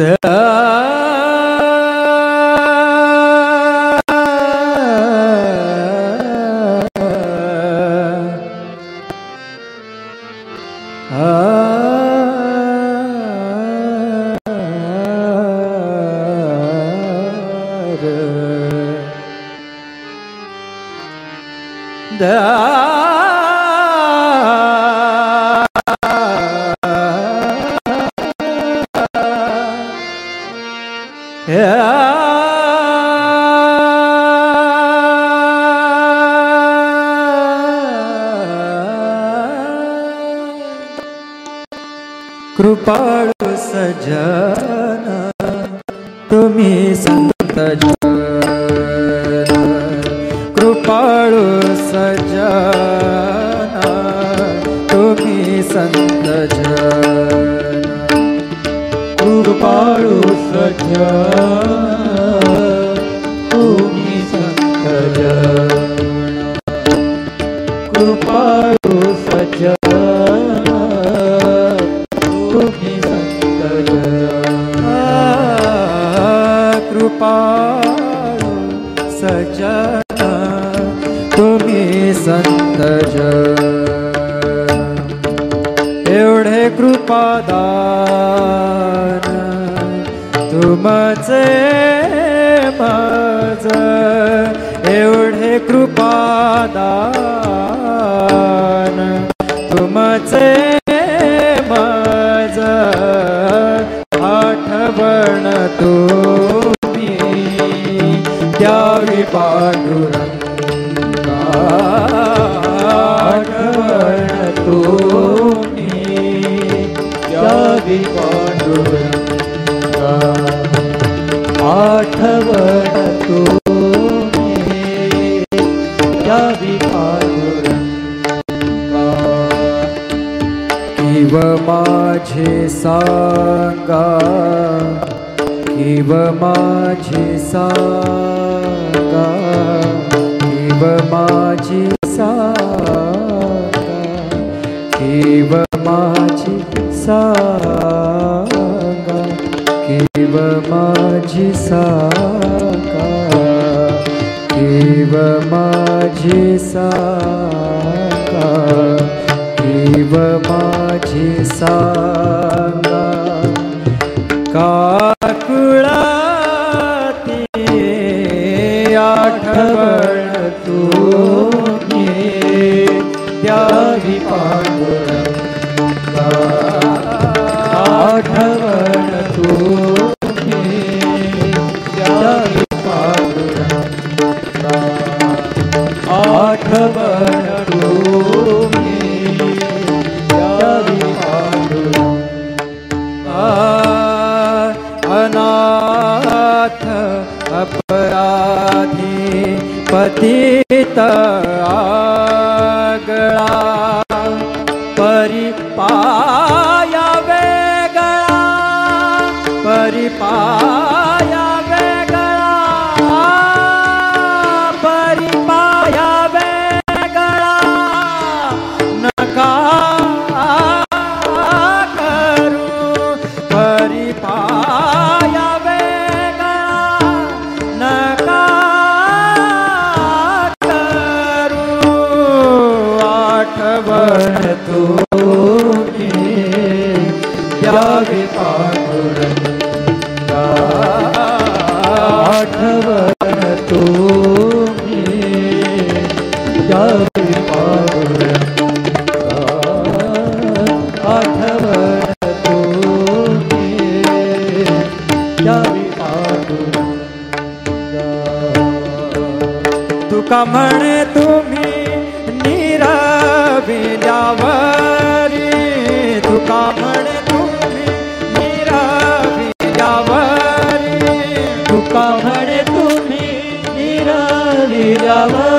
the कृपाळु सजन तुम्ही संत संत कृपाळु सजन तुम्ही संत कृपाळु सजन तुम्ही संत कृपाळु माझ एवढे कृपादान किव माझे सांगा किव माझे सांगा किव माझी सांगा किव माझी सांगा आठवण पांडुरंगा तुम्हें म्हणे जावरी तू कमण तुम्हें तुम्ही जावरी तू कमण तुम्हें निराविल्यावरी तुका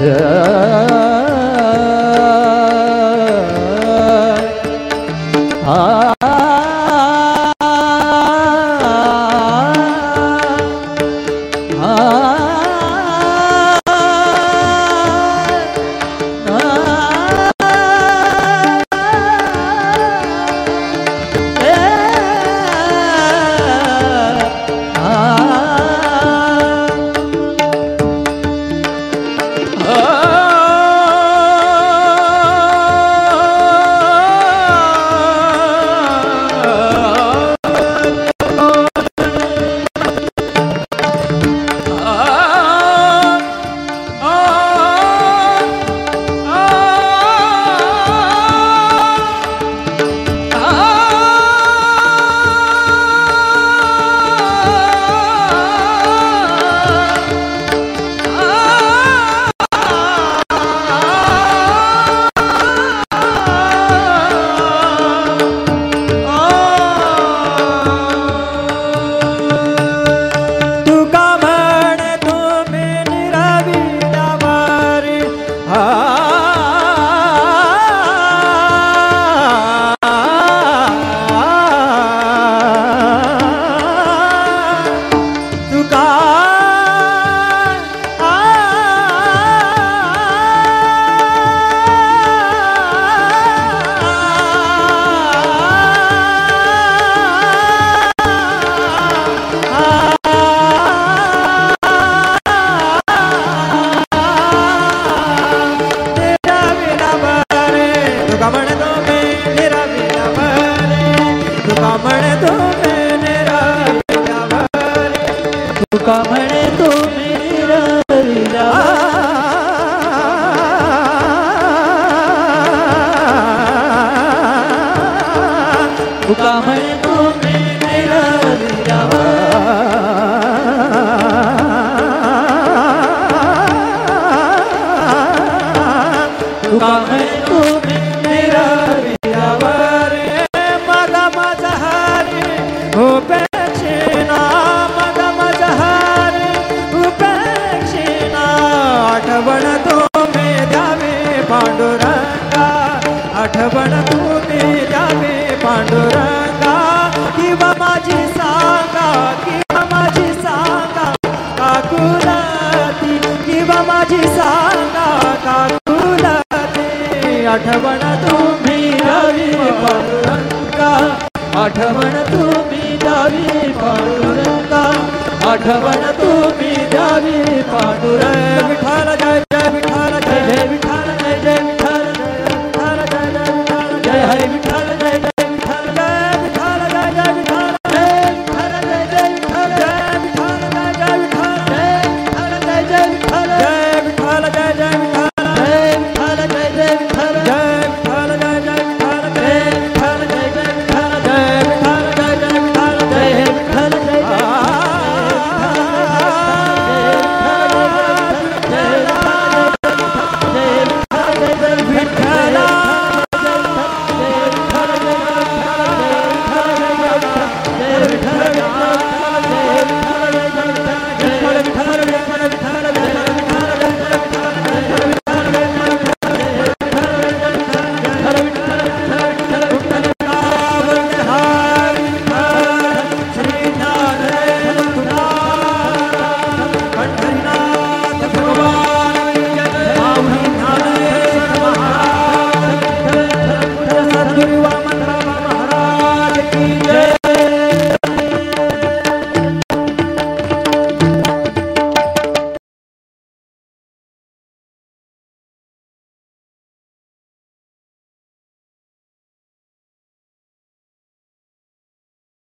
Yeah. Ah. तुका मैंने वारी तुका म्हणे तुम्ही आठवण